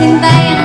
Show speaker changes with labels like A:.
A: 明白。